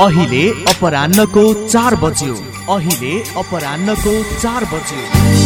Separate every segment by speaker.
Speaker 1: अहिले अपरान्नको चार बज्यो। अहिले अपरान्नको चार बज्यो।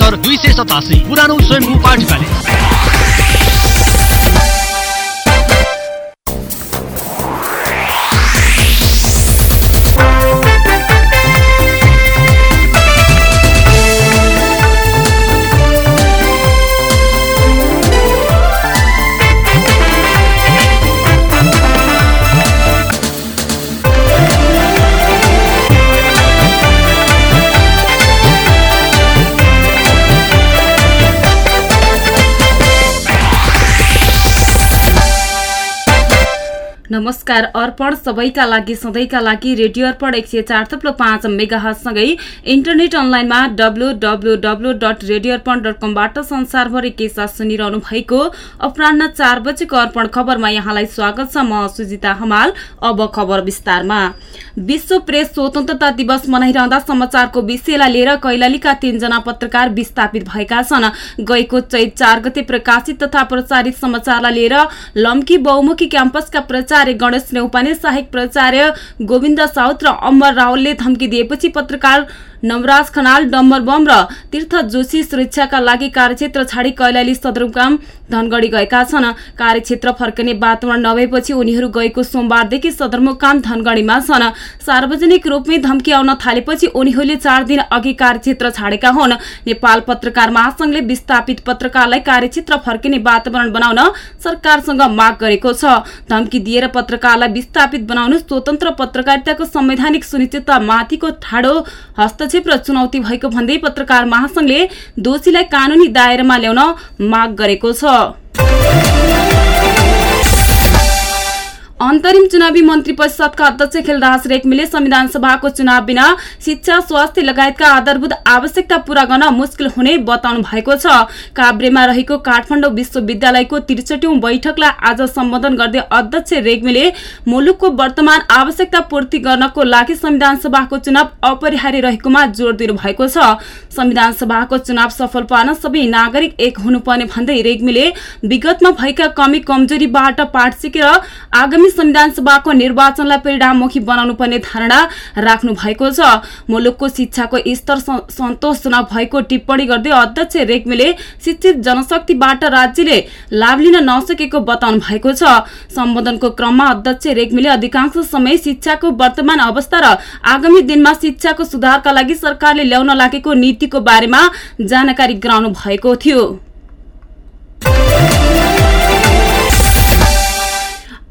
Speaker 2: दुई सय सतासी पुरानो स्वयम्भू पार्टी प्यालेस।
Speaker 3: नमस्कार अर्पण सबैका लागि सधैँका लागि रेडियो अर्पण एक सय चार थप्लो पाँच मेगाहसँगै इन्टरनेट अनलाइनमा W W W dot radio Arpan dot कमबाट संसारभरि के साथ सुनिरहनु भएको अपरान्न चार बजेको अर्पण खबरमा यहाँलाई स्वागत छ म सुजिता हमाल। अब खबर विस्तारमा। विश्व प्रेस स्वतन्त्रता दिवस मनाइरहँदा समाचारको विषयलाई लिएर कैलालीका तीनजना पत्रकार विस्थापित भएका छन्। गएको चैत चार गते प्रकाशित तथा प्रचारित समाचारलाई लिएर लम्की बहुमुखी क्याम्पसका प्रचार प्राचार्य गणेश नेउपाने सहायक प्राचार्य गोविन्द साउत र अमर रावलले धम्की दिएपछि पत्रकार नवराज खनाल डम्बर बम र तीर्थ जोशी सुरक्षाका लागि कार्यक्षेत्र छाडी कैलाली सदरमुकाम धनगढी गएका छन्। कार्यक्षेत्र फर्कने वातावरण नभएपछि उनीहरू गएको सोमबारदेखि सदरमुकाम धनगढीमा छन्। सार्वजनिक रूपमै धम्की आउन थालेपछि उनीहरूले चार दिन अघि कार्यक्षेत्र छाडेका हुन्। नेपाल पत्रकार महासंघले विस्थापित पत्रकारलाई कार्यक्षेत्र फर्किने वातावरण बनाउन सरकारसँग माग गरेको छ। धम्की दिएर पत्रकारलाई विस्थापित बनाउनु स्वतन्त्र पत्रकारिताको संवैधानिक सुनिश्चितता माथिको ठाडो हस्तक्षेप र चुनौती भएको भन्दै पत्रकार महासंघले दोषीलाई कानूनी दायरामा ल्याउन माग गरेको छ। अन्तरिम चुनावी मन्त्री परिषदका अध्यक्ष खेलराज रेग्मीले संविधान सभाको चुनाव बिना शिक्षा स्वास्थ्य लगायतका आधारभूत आवश्यकता पूरा गर्न मुस्किल हुने बताउनु भएको छ। काभ्रेमा रहेको काठमाडौँ विश्वविद्यालयको त्रिचटौं बैठकलाई आज सम्बोधन गर्दै अध्यक्ष रेग्मीले मुलुकको वर्तमान आवश्यकता पूर्ति गर्नको लागि संविधान सभाको चुनाव अपरिहार्य रहेकोमा जोड़ दिनु भएको छ। संविधान सभाको चुनाव सफल पार्न सबै नागरिक एक हुनुपर्ने भन्दै रेग्मीले विगतमा भएका कमी कमजोरीबाट पाठ सिकेर आगामी संविधान सभाको निर्वाचनलाई परिणाममुखी बनाउनु पर्ने धारणा राख्नु भएको छ। मुलुकको शिक्षाको स्तर सन्तोषजनक भएको टिप्पणी गर्दै अध्यक्ष रेग्मीले शिक्षित जनशक्तिबाट राज्यले लाभ लिन नसकेको बताउनु भएको छ। सम्बोधनको क्रममा अध्यक्ष रेग्मीले अधिकांश समय शिक्षाको वर्तमान अवस्था र आगामी दिनमा शिक्षाको सुधारका लागि सरकारले ल्याउन लागेको नीतिको बारेमा जानकारी गराउनु भएको थियो।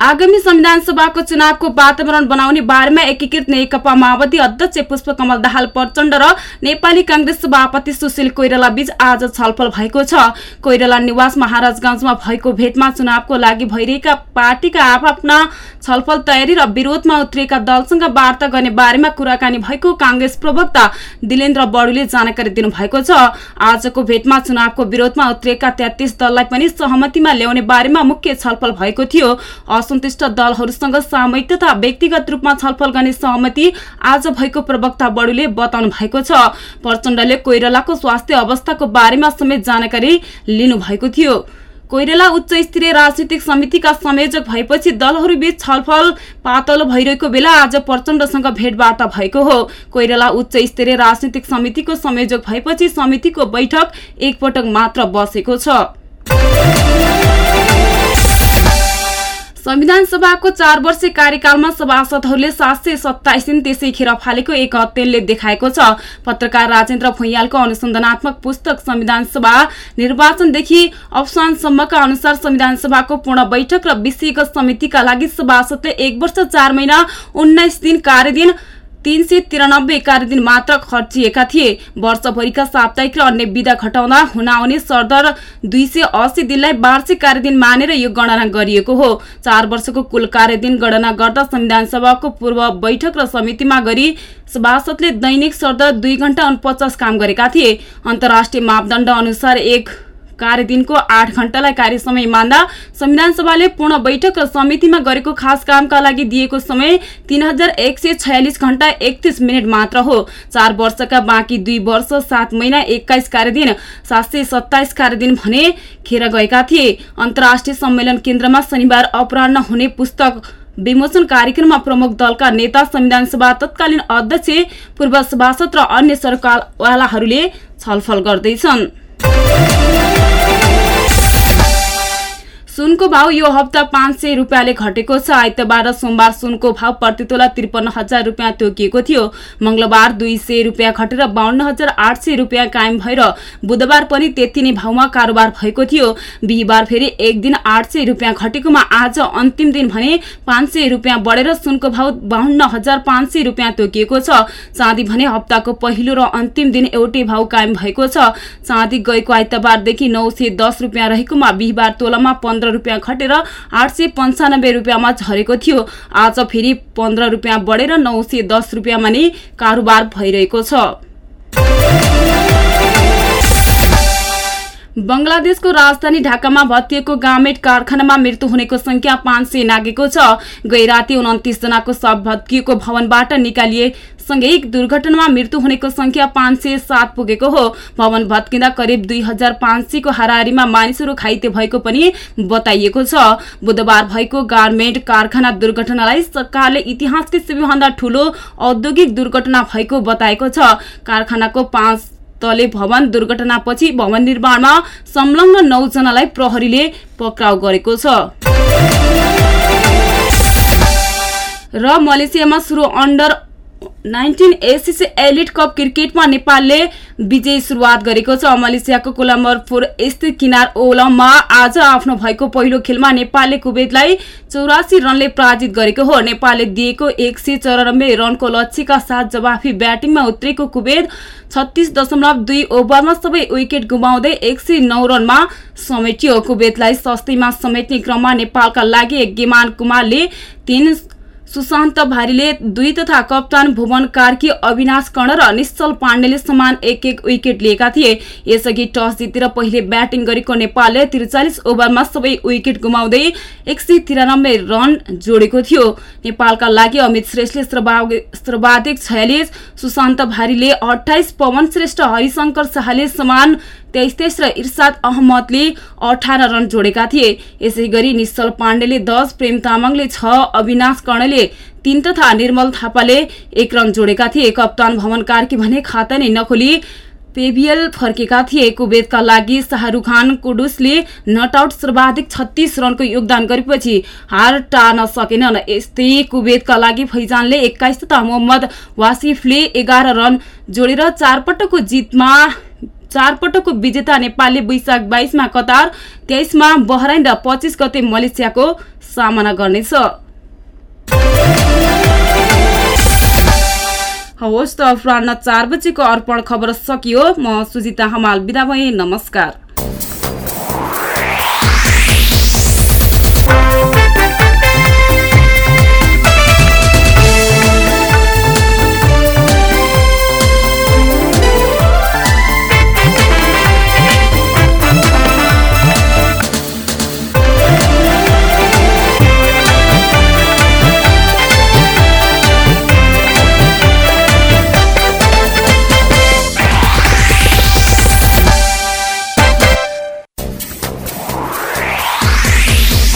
Speaker 3: आगामी संविधान सभाको चुनावको वातावरण बनाउने बारेमा एकीकृत नेकपा माओवादी अध्यक्ष पुष्पकमल दाहाल प्रचण्ड र नेपाली कांग्रेस सभापति सुशील कोइराला बीच आज छलफल भएको छ। कोइराला निवास महाराजगंजमा भएको भेटमा चुनावको लागि भइरहेका पार्टीका आफ्ना छलफल तयारी र विरोधमा उत्रिएका दलसँग वार्ता गर्ने बारेमा कुराकानी भएको कांग्रेस प्रवक्ता दिलेन्द्र बडुले जानकारी दिनुभएको छ। आजको भेटमा चुनावको विरोधमा उत्रिएका तेत्तीस दललाई पनि सहमतिमा ल्याउने बारेमा मुख्य छलफल भएको थियो। असन्तुष्ट दलहरूसँग सामूहिक तथा व्यक्तिगत रूपमा छलफल गर्ने सहमति आज भएको प्रवक्ता बडुले बताउनु भएको छ। प्रचण्डले कोइरालाको स्वास्थ्य अवस्थाको बारेमा समेत जानकारी लिनुभएको थियो। कोइराला उच्च स्तरीय राजनीतिक समितिका संयोजक भएपछि दलहरूबीच छलफल पातलो भइरहेको बेला आज प्रचण्डसँग भेटवार्ता भएको हो। कोइराला उच्च स्तरीय राजनीतिक समितिको संयोजक भएपछि समितिको बैठक एकपटक मात्र बसेको छ। संविधान सभाको चार वर्ष कार्यकालमा सभासदहरूले सात सय सत्ताइस दिन त्यसै खेर फालेको एक अध्ययनले देखाएको छ। पत्रकार राजेन्द्र भुइयालको अनुसन्धानात्मक पुस्तक संविधान सभा निर्वाचनदेखि अवसानसम्मका अनुसार संविधान सभाको पूर्ण बैठक र विषयगत समितिका लागि सभासदले एक वर्ष चार महिना उन्नाइस दिन कार्यदिन तीन सय तिरानब्बे कार्यदिन मात्र खर्चिएका थिए। वर्षभरिका साप्ताहिक र अन्य विधा घटाउँदा हुन आउने सरदर दुई सय अस्सी दिनलाई वार्षिक कार्यदिन मानेर यो गणना गरिएको हो। चार वर्षको कुल कार्यदिन गणना गर्दा संविधान सभाको पूर्व बैठक र समितिमा गरी सभासदले दैनिक सरदर दुई घण्टा उनपचास काम गरेका थिए। अन्तर्राष्ट्रिय मापदण्ड अनुसार एक कार्यदिनको आठ घण्टालाई कार्य समय मान्दा संविधान सभाले पूर्ण बैठक र समितिमा गरेको खास कामका लागि दिएको समय तीन हजार एक सय छयालिस घण्टा एकतिस मिनट मात्र हो। चार वर्षका बाँकी दुई वर्ष सात महिना एक्काइस कार्यदिन सात सय सत्ताइस कार्यदिन भने खेर गएका थिए। अन्तर्राष्ट्रिय सम्मेलन केन्द्रमा शनिबार अपराह हुने पुस्तक विमोचन कार्यक्रममा प्रमुख दलका नेता संविधान सभा तत्कालीन अध्यक्ष पूर्व सभासद र अन्य सरकारवालाहरूले छलफल गर्दैछन्। सुनको भाव यो हप्ता पाँच सय रुपियाँले घटेको छ। आइतबार र सोमबार सुनको भाव प्रतितोला त्रिपन्न हजार रुपियाँ तोकिएको थियो। मंगलबार दुई सय रुपियाँ घटेर बाहन्न हजार आठ सय रुपियाँ कायम भएर बुधबार पनि त्यति नै भावमा कारोबार भएको थियो। बिहिबार फेरि एक दिन आठ सय रुपियाँ घटेकोमा आज अन्तिम दिन भने पाँच सय रुपियाँ बढेर सुनको भाव बाहन्न हजार पाँच सय रुपियाँ तोकिएको छ। चाँदी भने हप्ताको पहिलो र अन्तिम दिन एउटै भाव कायम भएको छ। चाँदी गएको आइतबारदेखि नौ सय दस रुपियाँ रहेकोमा बिहिबार तोलामा पन्ध्र पन्ध्र रुपियाँ घटेर आठ सय पन्चानब्बे रुपियाँमा झरेको थियो। आज फेरि पन्ध्र रुपियाँ बढेर नौ सय दस रुपियाँमा नै कारोबार भइरहेको छ। बंगलादेशको राजधानी ढाकामा भत्किएको गार्मेन्ट कारखानामा मृत्यु हुनेको संख्या पाँच सय नागेको छ। गै राति उन्तिस जनाको शव भत्किएको भवनबाट निकालिए सँगै दुर्घटनामा मृत्यु हुनेको संख्या पाँच सय सात पुगेको हो। भवन भत्किँदा करिब दुई हजार पाँच सयको हाराहारीमा मानिसहरू घाइते भएको पनि बताइएको छ। बुधबार भएको गार्मेन्ट कारखाना दुर्घटनालाई सरकारले इतिहासकै सबैभन्दा ठूलो औद्योगिक दुर्घटना भएको बताएको छ। कारखानाको पाँच तले भवन दुर्घटनापछि भवन निर्माणमा संलग्न नौजनालाई प्रहरीले पक्राउ गरेको छ। र मलेसियामा सुरु under nineteen ACC elite cup क्रिकेटमा नेपालले विजय सुरुवात गरेको छ। मलेसियाको कोलाम्बरपुर स्थित किनार ओलममा आज आफ्नो भएको पहिलो खेलमा नेपालले कुवेतलाई चौरासी रनले पराजित गरेको हो। नेपालले दिएको एक सय चौरानब्बे रनको लक्ष्यका साथ जवाफी ब्याटिङमा उत्रेको कुवेत छत्तिस दशमलव दुई ओभरमा सबै विकेट गुमाउँदै एक सय नौ रनमा समेटियो। कुवेतलाई सस्तैमा समेट्ने क्रममा नेपालका लागि गेमान कुमारले तीन सुशान्त भारीले दुई तथा कप्तान भुवन कार्की अविनाश कर्ण र निश्चल पाण्डेले समान एक एक विकेट लिएका थिए। यसअघि टस जितेर पहिले ब्याटिङ गरेको नेपालले त्रिचालिस ओभरमा सबै विकेट गुमाउँदै एक सय तिरानब्बे रन जोडेको थियो। नेपालका लागि अमित श्रेष्ठले सर्वाधिक छयालिस सुशान्त भारीले अठाइस पवन श्रेष्ठ हरिशंकर शाहले समान तेइस तेइस र इर्साद अहमदले अठार रन जोडेका थिए। यसै गरी निश्चल पाण्डेले दस प्रेम तामाङले छ अविनाश कर्णले तीन तथा निर्मल थापाले एक रन जोडेका थिए। कप्तान भवन कार्की भने खाता नै नखोली पेबियल फर्केका थिए। कुवेतका लागि शाहरुख खान कुडुसले नटआउट सर्वाधिक छत्तीस रनको योगदान गरेपछि हार टार्न सकेनन् यस्तै कुवेतका लागि फैजानले एक्काइस तथा मोहम्मद वासिफले एघार रन जोडेर चारपटकको जितमा चार पटकको विजेता नेपालले वैशाख बाइसमा कतार तेइसमा बहराइन र पच्चिस गते मलेसियाको सामना गर्नेछ। हवस् त अपरान्न चार बजेको अर्पण खबर सकियो। म सुजिता हमाल बिदा नमस्कार।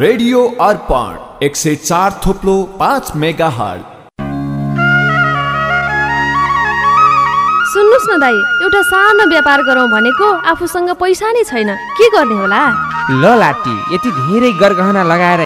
Speaker 4: Radio Arpan एक सय चार थोप्लो पाँच मेगा हल
Speaker 5: सुन्नुहोस् न दाई एउटा सानो व्यापार गरौँ भनेको आफूसँग पैसा नै छैन। के गर्ने होला?
Speaker 6: ल लाटी यति धेरै गरगहना लगाएर